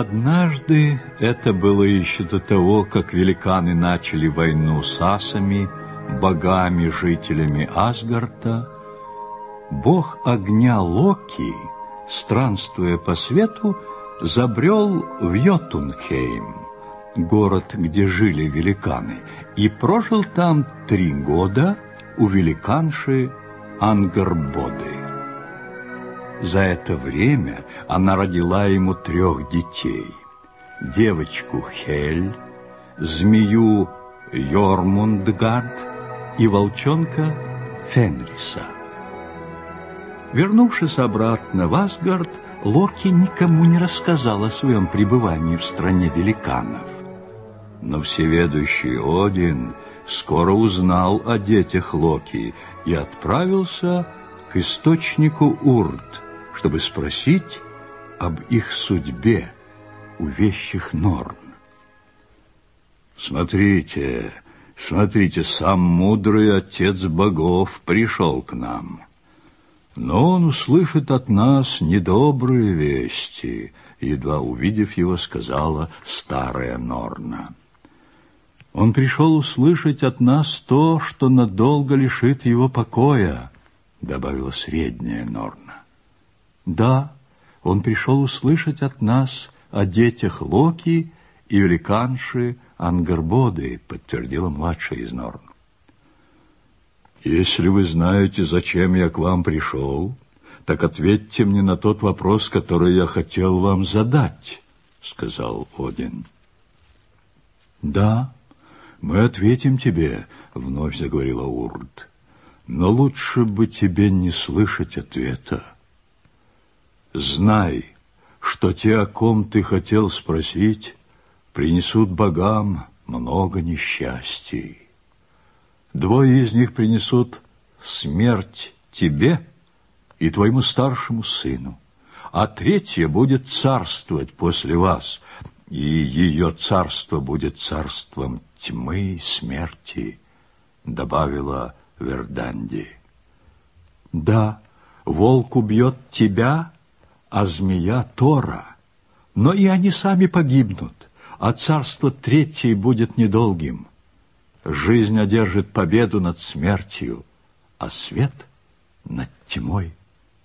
Однажды это было еще до того, как великаны начали войну с асами, богами, жителями Асгарта, бог огня Локи, странствуя по свету, забрел в Йотунхейм, город, где жили великаны, и прожил там три года у великанши Ангарбоды. За это время она родила ему трех детей. Девочку Хель, змею Йормундгард и волчонка Фенриса. Вернувшись обратно в Асгард, Локи никому не рассказал о своем пребывании в стране великанов. Но всеведущий Один скоро узнал о детях Локи и отправился к источнику Урт – чтобы спросить об их судьбе у вещих норм. Смотрите, смотрите, сам мудрый отец богов пришел к нам. Но он услышит от нас недобрые вести, едва увидев его, сказала старая Норна. Он пришел услышать от нас то, что надолго лишит его покоя, добавила средняя Норна. Да, он пришел услышать от нас о детях Локи и великанши Ангарбоды, подтвердила младшая из Норн. Если вы знаете, зачем я к вам пришел, так ответьте мне на тот вопрос, который я хотел вам задать, сказал Один. Да, мы ответим тебе, вновь заговорила Урд. Но лучше бы тебе не слышать ответа. Знай, что те, о ком ты хотел спросить, принесут богам много несчастий. Двое из них принесут смерть тебе и твоему старшему сыну, а третья будет царствовать после вас, и ее царство будет царством тьмы и смерти, добавила Верданди. Да, волк убьет тебя, а змея Тора. Но и они сами погибнут, а царство третье будет недолгим. Жизнь одержит победу над смертью, а свет над тьмой,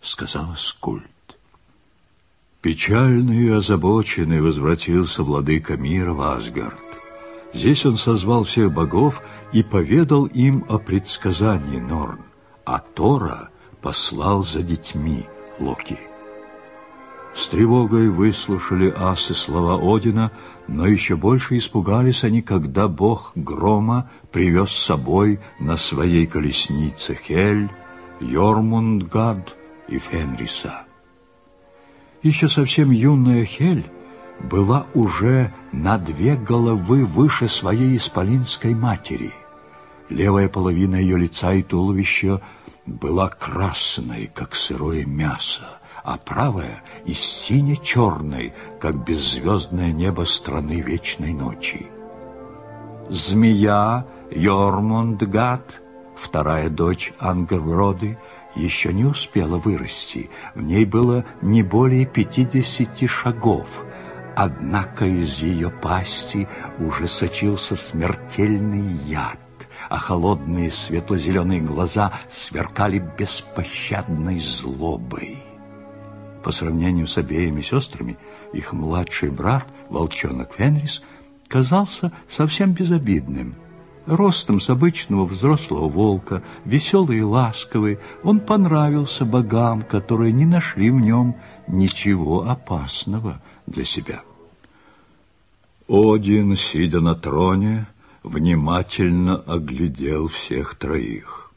сказала Скульт. Печальный и озабоченный возвратился владыка мира Асгард. Здесь он созвал всех богов и поведал им о предсказании Норн, а Тора послал за детьми Локи. С тревогой выслушали асы слова Одина, но еще больше испугались они, когда бог грома привез с собой на своей колеснице Хель, Йормундгад и Фенриса. Еще совсем юная Хель была уже на две головы выше своей исполинской матери. Левая половина ее лица и туловища была красной, как сырое мясо, а правая — из сине-черной, как беззвездное небо страны вечной ночи. Змея Йормундгат, вторая дочь Ангервроды, еще не успела вырасти, в ней было не более пятидесяти шагов, однако из ее пасти уже сочился смертельный яд а холодные светло-зеленые глаза сверкали беспощадной злобой по сравнению с обеими сестрами, их младший брат, волчонок Фенрис, казался совсем безобидным. Ростом с обычного взрослого волка, веселый и ласковый, он понравился богам, которые не нашли в нем ничего опасного для себя. Один, сидя на троне, внимательно оглядел всех троих.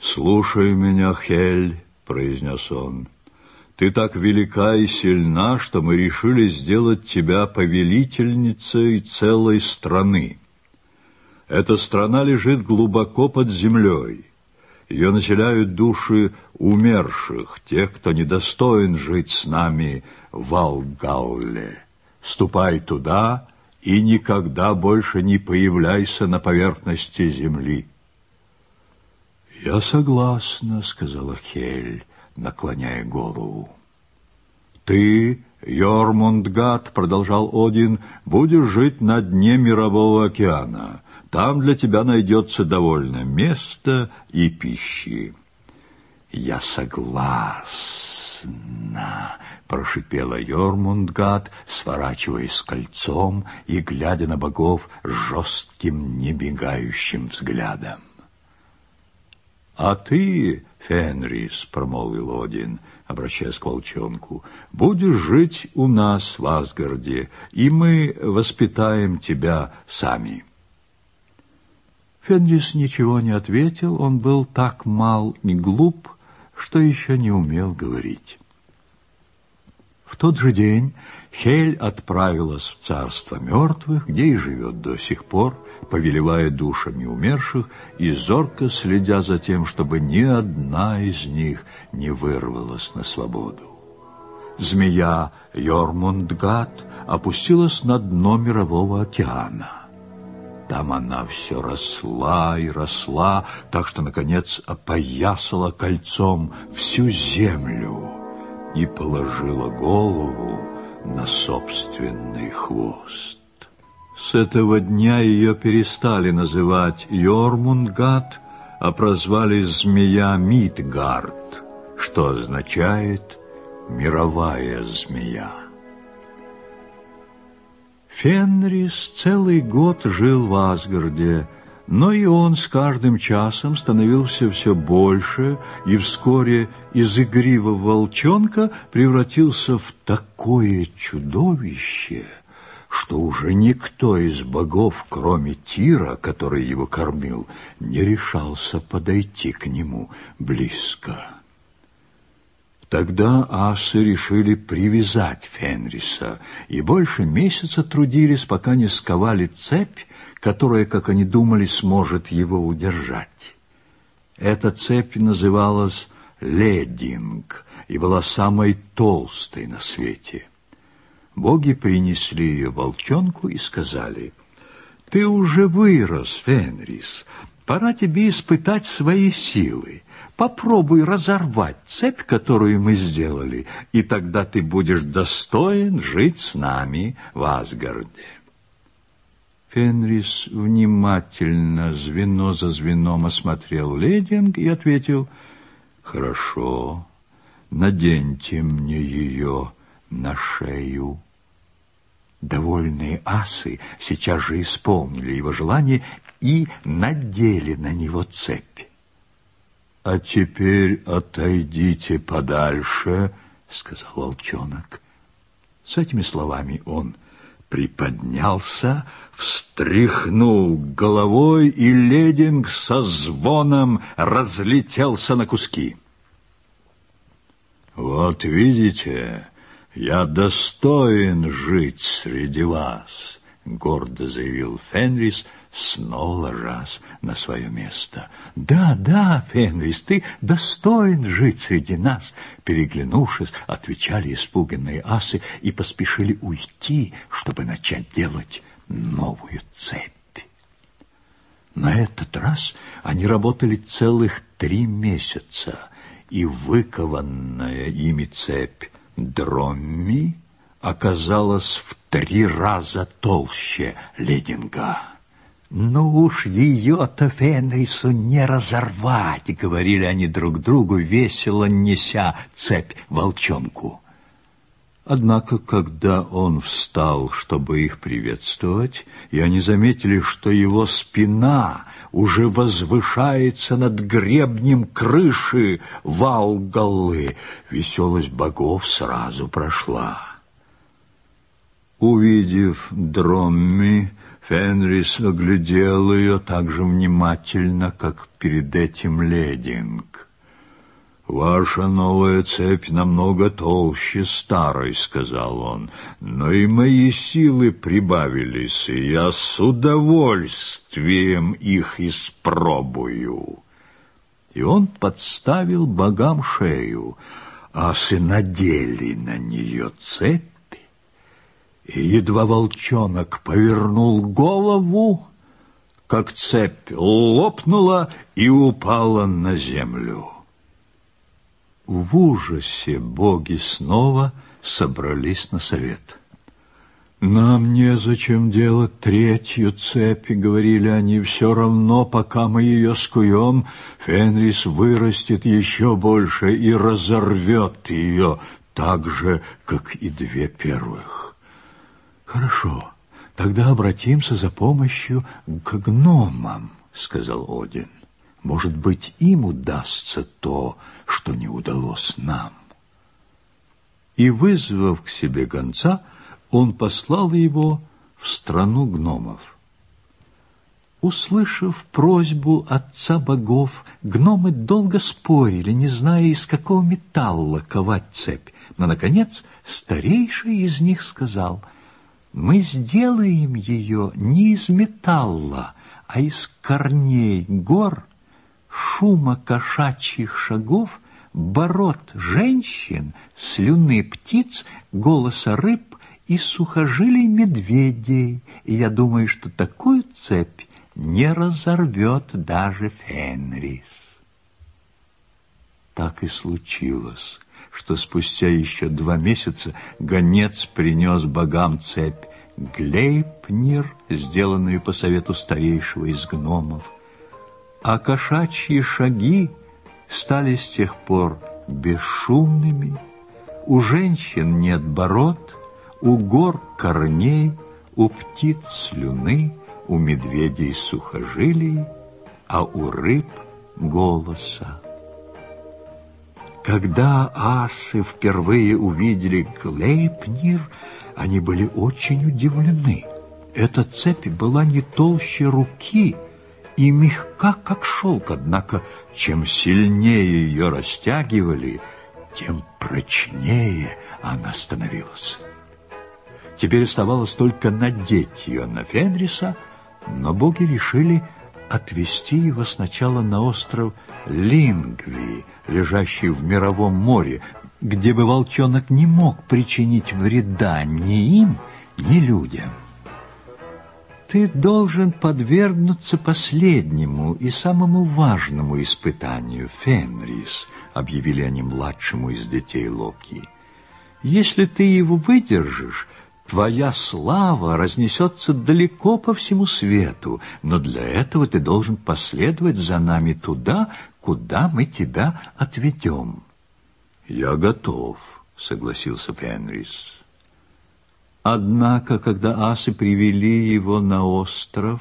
«Слушай меня, Хель», — произнес он, — ты так велика и сильна, что мы решили сделать тебя повелительницей целой страны. Эта страна лежит глубоко под землей. Ее населяют души умерших, тех, кто недостоин жить с нами в Алгалле. Ступай туда и никогда больше не появляйся на поверхности земли. «Я согласна», — сказала Хель наклоняя голову. «Ты, Йормундгат, — продолжал Один, — будешь жить на дне Мирового океана. Там для тебя найдется довольно места и пищи». «Я согласна», — прошипела Йормундгат, сворачиваясь кольцом и глядя на богов жестким, небегающим взглядом. «А ты, Фенрис, промолвил Один, обращаясь к волчонку, будешь жить у нас в Асгарде, и мы воспитаем тебя сами. Фенрис ничего не ответил, он был так мал и глуп, что еще не умел говорить. В тот же день Хель отправилась в царство мертвых, где и живет до сих пор, повелевая душами умерших и зорко следя за тем, чтобы ни одна из них не вырвалась на свободу. Змея Йормундгат опустилась на дно Мирового океана – там она все росла и росла, так что, наконец, опоясала кольцом всю землю и положила голову на собственный хвост. С этого дня ее перестали называть Йормунгат, а прозвали змея Мидгард, что означает «мировая змея». Фенрис целый год жил в Асгарде, но и он с каждым часом становился все больше и вскоре из игривого волчонка превратился в такое чудовище, что уже никто из богов, кроме Тира, который его кормил, не решался подойти к нему близко. Тогда асы решили привязать Фенриса, и больше месяца трудились, пока не сковали цепь, которая, как они думали, сможет его удержать. Эта цепь называлась «Лединг» и была самой толстой на свете. Боги принесли ее волчонку и сказали, «Ты уже вырос, Фенрис, пора тебе испытать свои силы». Попробуй разорвать цепь, которую мы сделали, и тогда ты будешь достоин жить с нами в Асгарде. Фенрис внимательно, звено за звеном осмотрел Лединг и ответил, «Хорошо, наденьте мне ее на шею». Довольные асы сейчас же исполнили его желание и надели на него цепь. «А теперь отойдите подальше», — сказал волчонок. С этими словами он приподнялся, встряхнул головой, и лединг со звоном разлетелся на куски. «Вот видите, я достоин жить среди вас», — гордо заявил Фенрис, — Снова раз на свое место. «Да, да, Фенрис, ты достоин жить среди нас!» Переглянувшись, отвечали испуганные асы и поспешили уйти, чтобы начать делать новую цепь. На этот раз они работали целых три месяца, и выкованная ими цепь Дромми оказалась в три раза толще лединга. Ну уж ее-то Фенрису не разорвать, говорили они друг другу, весело неся цепь волчонку. Однако, когда он встал, чтобы их приветствовать, и они заметили, что его спина уже возвышается над гребнем крыши Валгаллы, веселость богов сразу прошла. Увидев Дромми, Фенрис оглядел ее так же внимательно, как перед этим лединг. «Ваша новая цепь намного толще старой», — сказал он, — «но и мои силы прибавились, и я с удовольствием их испробую». И он подставил богам шею, а сына надели на нее цепь, Едва волчонок повернул голову, как цепь лопнула и упала на землю. В ужасе боги снова собрались на совет. «Нам незачем делать третью цепь», — говорили они, — «все равно, пока мы ее скуем, Фенрис вырастет еще больше и разорвет ее так же, как и две первых». «Хорошо, тогда обратимся за помощью к гномам», — сказал Один. «Может быть, им удастся то, что не удалось нам». И, вызвав к себе гонца, он послал его в страну гномов. Услышав просьбу отца богов, гномы долго спорили, не зная, из какого металла ковать цепь. Но, наконец, старейший из них сказал — мы сделаем ее не из металла, а из корней гор, шума кошачьих шагов, бород женщин, слюны птиц, голоса рыб и сухожилий медведей. И я думаю, что такую цепь не разорвет даже Фенрис. Так и случилось что спустя еще два месяца гонец принес богам цепь Глейпнир, сделанную по совету старейшего из гномов. А кошачьи шаги стали с тех пор бесшумными. У женщин нет бород, у гор корней, у птиц слюны, у медведей сухожилий, а у рыб голоса. Когда асы впервые увидели клейпнир, они были очень удивлены. Эта цепь была не толще руки и мягка, как шелк, однако чем сильнее ее растягивали, тем прочнее она становилась. Теперь оставалось только надеть ее на Фенриса, но боги решили, Отвезти его сначала на остров Лингви, лежащий в Мировом море, где бы волчонок не мог причинить вреда ни им, ни людям. Ты должен подвергнуться последнему и самому важному испытанию, Фенрис, объявили они младшему из детей Локи. Если ты его выдержишь, Твоя слава разнесется далеко по всему свету, но для этого ты должен последовать за нами туда, куда мы тебя отведем. Я готов, согласился Фенрис. Однако, когда асы привели его на остров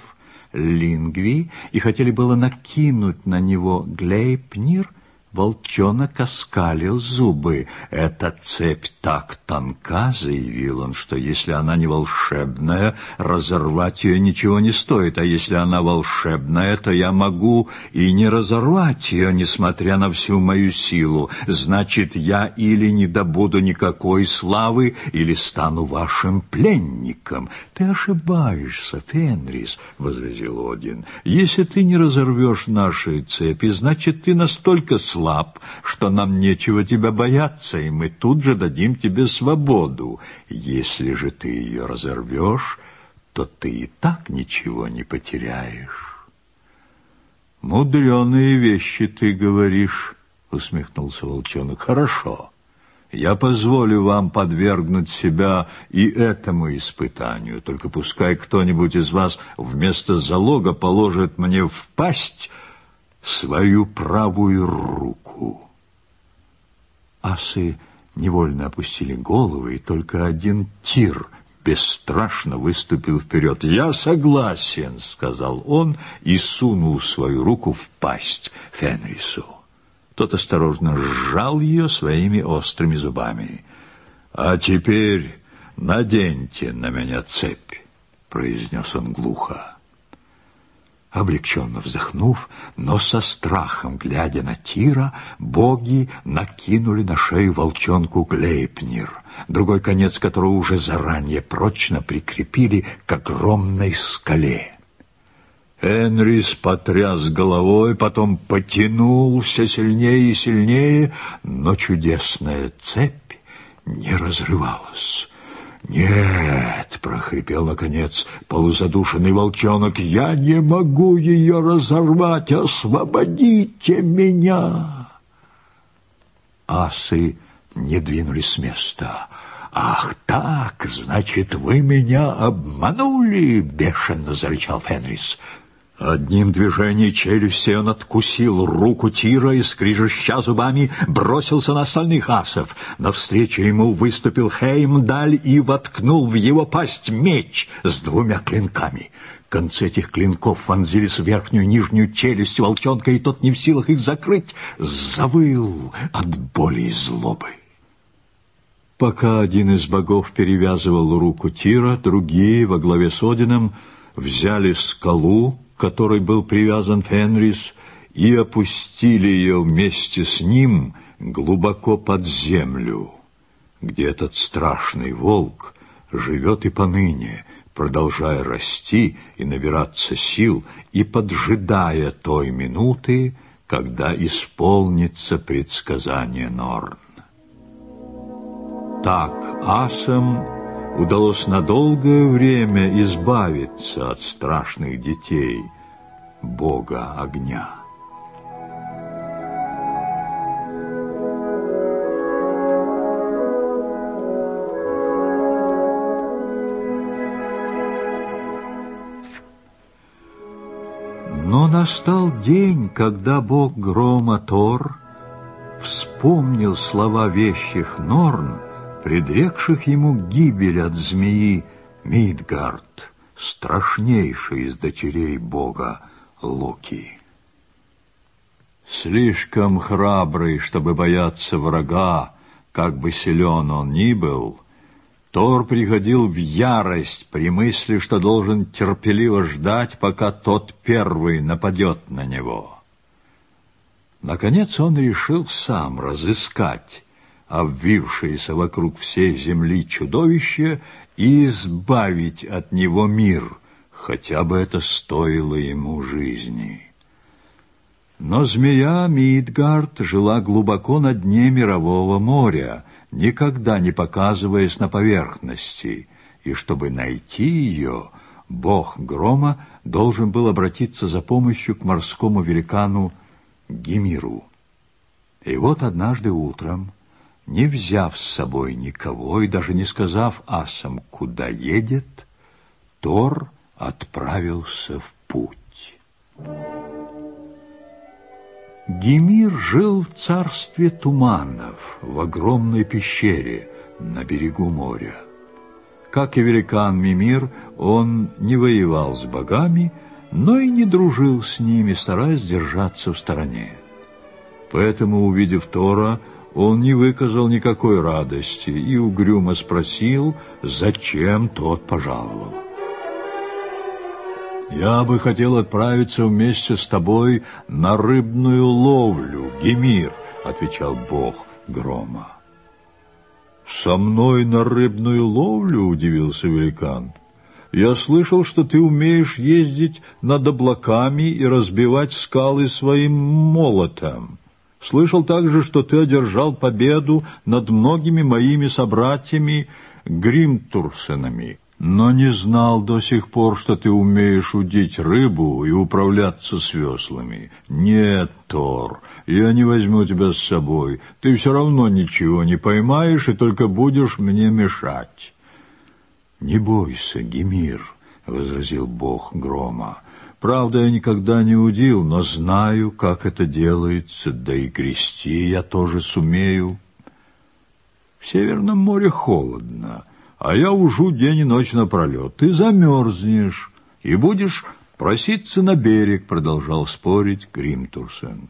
Лингви и хотели было накинуть на него Глейпнир, Волчонок оскалил зубы. Эта цепь так тонка, заявил он, что если она не волшебная, разорвать ее ничего не стоит, а если она волшебная, то я могу и не разорвать ее, несмотря на всю мою силу. Значит, я или не добуду никакой славы, или стану вашим пленником. Ты ошибаешься, Фенрис, — возразил Один. Если ты не разорвешь наши цепи, значит, ты настолько слаб, слаб, что нам нечего тебя бояться, и мы тут же дадим тебе свободу. Если же ты ее разорвешь, то ты и так ничего не потеряешь. «Мудреные вещи ты говоришь», — усмехнулся волчонок. «Хорошо, я позволю вам подвергнуть себя и этому испытанию, только пускай кто-нибудь из вас вместо залога положит мне в пасть свою правую руку. Асы невольно опустили головы, и только один тир бесстрашно выступил вперед. «Я согласен», — сказал он и сунул свою руку в пасть Фенрису. Тот осторожно сжал ее своими острыми зубами. «А теперь наденьте на меня цепь», — произнес он глухо. Облегченно вздохнув, но со страхом, глядя на Тира, боги накинули на шею волчонку Глейпнир, другой конец которого уже заранее прочно прикрепили к огромной скале. Энрис потряс головой, потом потянул все сильнее и сильнее, но чудесная цепь не разрывалась. «Нет!» — прохрипел наконец полузадушенный волчонок. «Я не могу ее разорвать! Освободите меня!» Асы не двинулись с места. «Ах так, значит, вы меня обманули!» — бешено зарычал Фенрис. Одним движением челюсти он откусил руку Тира и, скрижеща зубами, бросился на остальных асов. Навстречу ему выступил Хеймдаль и воткнул в его пасть меч с двумя клинками. Концы этих клинков вонзились в верхнюю и нижнюю челюсть волчонка, и тот не в силах их закрыть, завыл от боли и злобы. Пока один из богов перевязывал руку Тира, другие, во главе с Одином, взяли скалу, которой был привязан Фенрис, и опустили ее вместе с ним глубоко под землю, где этот страшный волк живет и поныне, продолжая расти и набираться сил, и поджидая той минуты, когда исполнится предсказание Норн. Так Асом удалось на долгое время избавиться от страшных детей Бога огня. Но настал день, когда бог грома Тор вспомнил слова вещих Норн, Предрекших ему гибель от змеи Мидгард, страшнейший из дочерей бога Локи. Слишком храбрый, чтобы бояться врага, как бы силен он ни был, Тор приходил в ярость при мысли, что должен терпеливо ждать, пока тот первый нападет на него. Наконец он решил сам разыскать обвившееся вокруг всей земли чудовище и избавить от него мир, хотя бы это стоило ему жизни. Но змея Мидгард жила глубоко на дне мирового моря, никогда не показываясь на поверхности, и чтобы найти ее, бог грома должен был обратиться за помощью к морскому великану Гимиру. И вот однажды утром не взяв с собой никого и даже не сказав асам, куда едет, Тор отправился в путь. Гемир жил в царстве туманов, в огромной пещере на берегу моря. Как и великан Мимир, он не воевал с богами, но и не дружил с ними, стараясь держаться в стороне. Поэтому, увидев Тора, он не выказал никакой радости и угрюмо спросил, зачем тот пожаловал. «Я бы хотел отправиться вместе с тобой на рыбную ловлю, Гемир», — отвечал бог грома. «Со мной на рыбную ловлю?» — удивился великан. «Я слышал, что ты умеешь ездить над облаками и разбивать скалы своим молотом». Слышал также, что ты одержал победу над многими моими собратьями Гримтурсенами, но не знал до сих пор, что ты умеешь удить рыбу и управляться с веслами. Нет, Тор, я не возьму тебя с собой. Ты все равно ничего не поймаешь и только будешь мне мешать. «Не бойся, Гемир», — возразил бог грома, — Правда, я никогда не удил, но знаю, как это делается, да и грести я тоже сумею. В Северном море холодно, а я ужу день и ночь напролет. Ты замерзнешь и будешь проситься на берег, продолжал спорить Гримтурсен.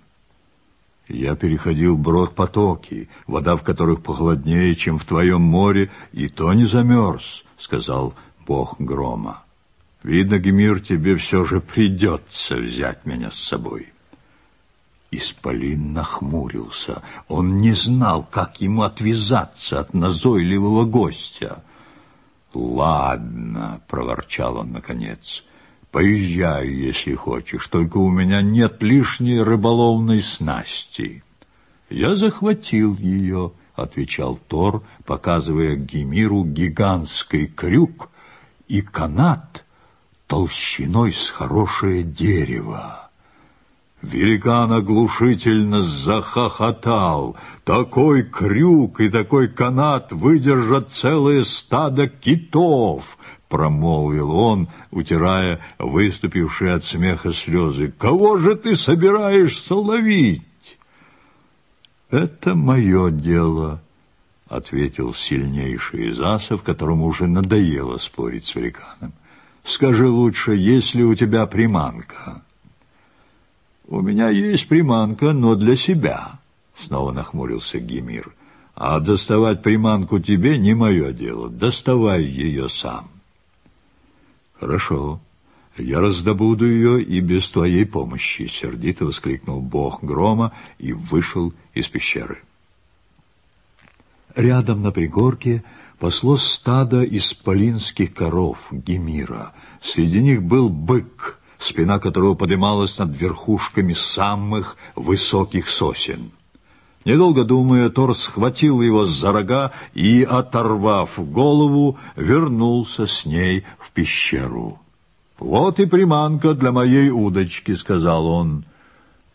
Я переходил брод потоки, вода в которых похолоднее, чем в твоем море, и то не замерз, сказал бог грома. Видно, Гемир тебе все же придется взять меня с собой. Исполин нахмурился. Он не знал, как ему отвязаться от назойливого гостя. «Ладно», — проворчал он наконец, — «поезжай, если хочешь, только у меня нет лишней рыболовной снасти». «Я захватил ее», — отвечал Тор, показывая Гемиру гигантский крюк и канат — толщиной с хорошее дерево. Великан оглушительно захохотал. Такой крюк и такой канат выдержат целое стадо китов, промолвил он, утирая выступившие от смеха слезы. Кого же ты собираешься ловить? Это мое дело, ответил сильнейший из асов, которому уже надоело спорить с великаном. Скажи лучше, есть ли у тебя приманка? У меня есть приманка, но для себя, снова нахмурился Гимир. А доставать приманку тебе не мое дело. Доставай ее сам. Хорошо. Я раздобуду ее и без твоей помощи, сердито воскликнул бог грома и вышел из пещеры. Рядом на пригорке Посло стада исполинских коров Гемира. Среди них был бык, спина которого поднималась над верхушками самых высоких сосен. Недолго думая, Тор схватил его за рога и, оторвав голову, вернулся с ней в пещеру. «Вот и приманка для моей удочки», — сказал он.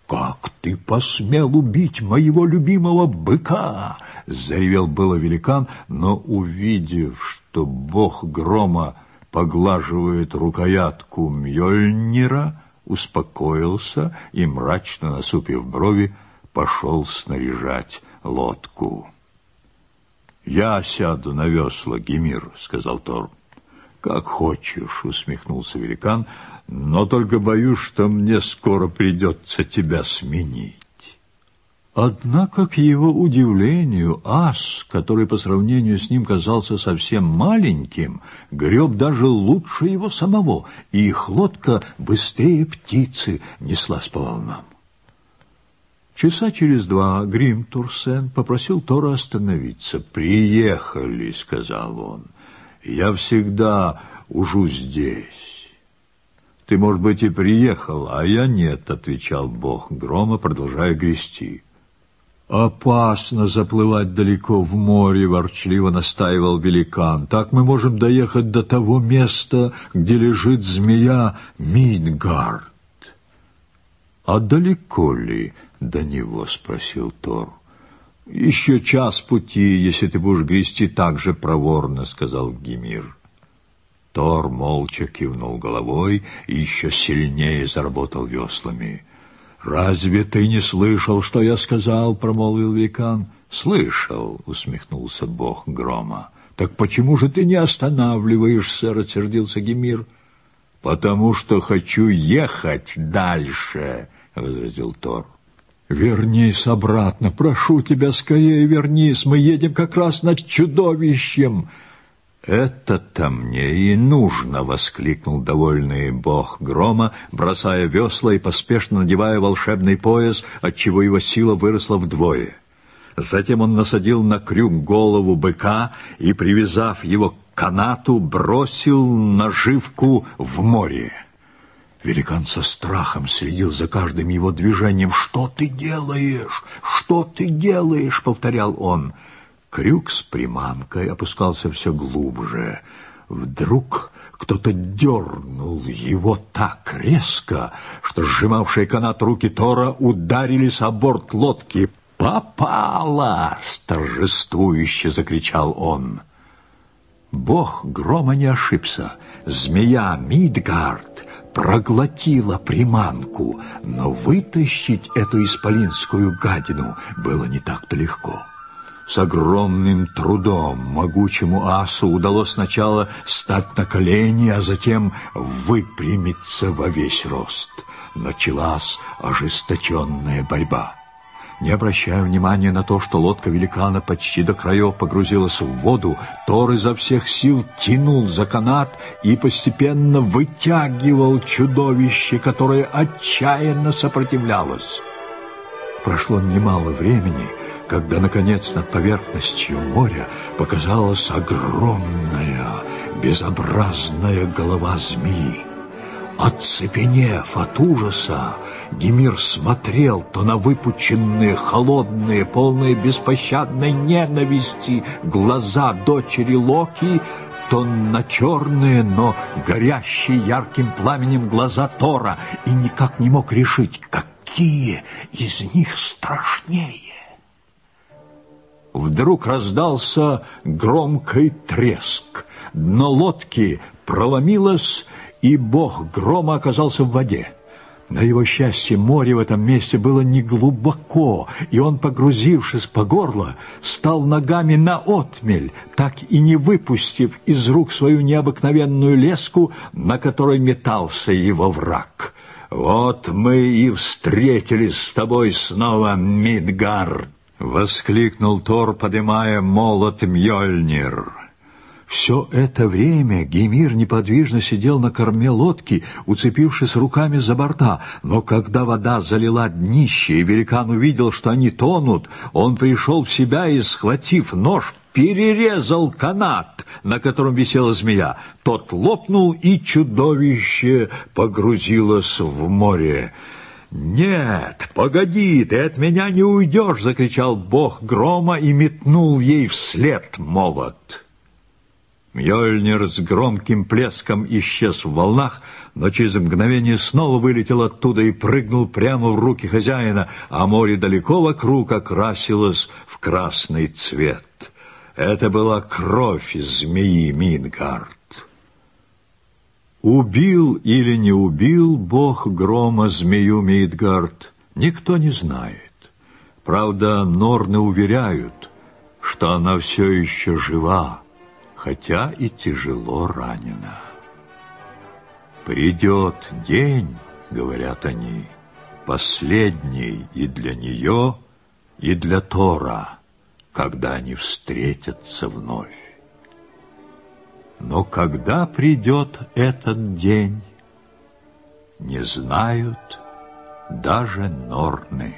Как ты посмел убить моего любимого быка? Заревел было великан, но увидев, что бог грома поглаживает рукоятку Мьёльнира, успокоился и, мрачно насупив брови, пошел снаряжать лодку. «Я сяду на весла, Гемир», — сказал Тор. «Как хочешь», — усмехнулся великан, но только боюсь, что мне скоро придется тебя сменить. Однако, к его удивлению, ас, который по сравнению с ним казался совсем маленьким, греб даже лучше его самого, и их лодка быстрее птицы неслась по волнам. Часа через два Грим Турсен попросил Тора остановиться. «Приехали», — сказал он, — «я всегда ужу здесь». «Ты, может быть, и приехал, а я нет», — отвечал Бог грома, продолжая грести. «Опасно заплывать далеко в море», — ворчливо настаивал великан. «Так мы можем доехать до того места, где лежит змея Мингард. «А далеко ли до него?» — спросил Тор. «Еще час пути, если ты будешь грести так же проворно», — сказал Гимир. Тор молча кивнул головой и еще сильнее заработал веслами. «Разве ты не слышал, что я сказал?» — промолвил великан. «Слышал», — усмехнулся бог грома. «Так почему же ты не останавливаешься?» — рассердился Гемир. «Потому что хочу ехать дальше», — возразил Тор. «Вернись обратно, прошу тебя, скорее вернись, мы едем как раз над чудовищем!» Это-то мне и нужно, воскликнул довольный бог грома, бросая весла и поспешно надевая волшебный пояс, отчего его сила выросла вдвое. Затем он насадил на крюк голову быка и, привязав его к канату, бросил наживку в море. Великан со страхом следил за каждым его движением. «Что ты делаешь? Что ты делаешь?» — повторял он. — Крюк с приманкой опускался все глубже. Вдруг кто-то дернул его так резко, что сжимавшие канат руки Тора ударились о борт лодки. «Попало!» — торжествующе закричал он. Бог грома не ошибся. Змея Мидгард проглотила приманку, но вытащить эту исполинскую гадину было не так-то легко с огромным трудом, могучему асу удалось сначала стать на колени, а затем выпрямиться во весь рост. Началась ожесточенная борьба. Не обращая внимания на то, что лодка великана почти до краев погрузилась в воду, Тор изо всех сил тянул за канат и постепенно вытягивал чудовище, которое отчаянно сопротивлялось прошло немало времени, когда, наконец, над поверхностью моря показалась огромная, безобразная голова змеи. Оцепенев от ужаса, Демир смотрел то на выпученные, холодные, полные беспощадной ненависти глаза дочери Локи, то на черные, но горящие ярким пламенем глаза Тора, и никак не мог решить, как какие из них страшнее. Вдруг раздался громкий треск. Дно лодки проломилось, и бог грома оказался в воде. На его счастье море в этом месте было неглубоко, и он, погрузившись по горло, стал ногами на отмель, так и не выпустив из рук свою необыкновенную леску, на которой метался его враг. Вот мы и встретились с тобой снова, Мидгар! — воскликнул Тор, поднимая молот Мьёльнир. Все это время Гемир неподвижно сидел на корме лодки, уцепившись руками за борта, но когда вода залила днище, и великан увидел, что они тонут, он пришел в себя и, схватив нож, перерезал канат, на котором висела змея. Тот лопнул, и чудовище погрузилось в море. «Нет, погоди, ты от меня не уйдешь!» — закричал бог грома и метнул ей вслед молот. Мьёльнир с громким плеском исчез в волнах, но через мгновение снова вылетел оттуда и прыгнул прямо в руки хозяина, а море далеко вокруг окрасилось в красный цвет. Это была кровь змеи Мингард. Убил или не убил бог грома змею Мидгард, никто не знает. Правда, Норны уверяют, что она все еще жива, хотя и тяжело ранена. «Придет день, — говорят они, — последний и для нее, и для Тора» когда они встретятся вновь. Но когда придет этот день, не знают даже норны.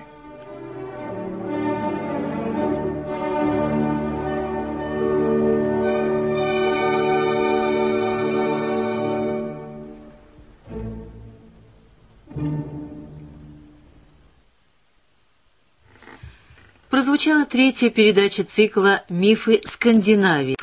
третья передача цикла «Мифы Скандинавии».